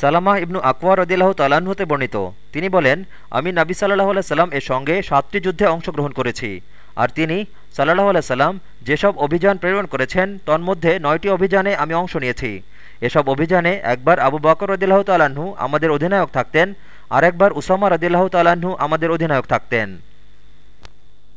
সালামাহ ইবনু আকবর রদিল্লাহ তালাহ হতে বর্ণিত। তিনি বলেন, আমি নাবি সাল্লাহ সাল্লাম এর সঙ্গে সাতটি যুদ্ধে অংশগ্রহণ করেছি। আর তিনি সাল্লাহ সাল্লাম যেসব অভিযান প্রেরণ করেছেন, তন্মধ্যে নয়টি অভিযানে আমি অংশ নিয়েছি। এসব অভিযানে একবার আবু বকর রদিল্লাহ তালাহু আমাদের অধিনায়ক থাকতেন আর একবার উসামা রদিল্লাহ তালাহু আমাদের অধিনায়ক থাকতেন।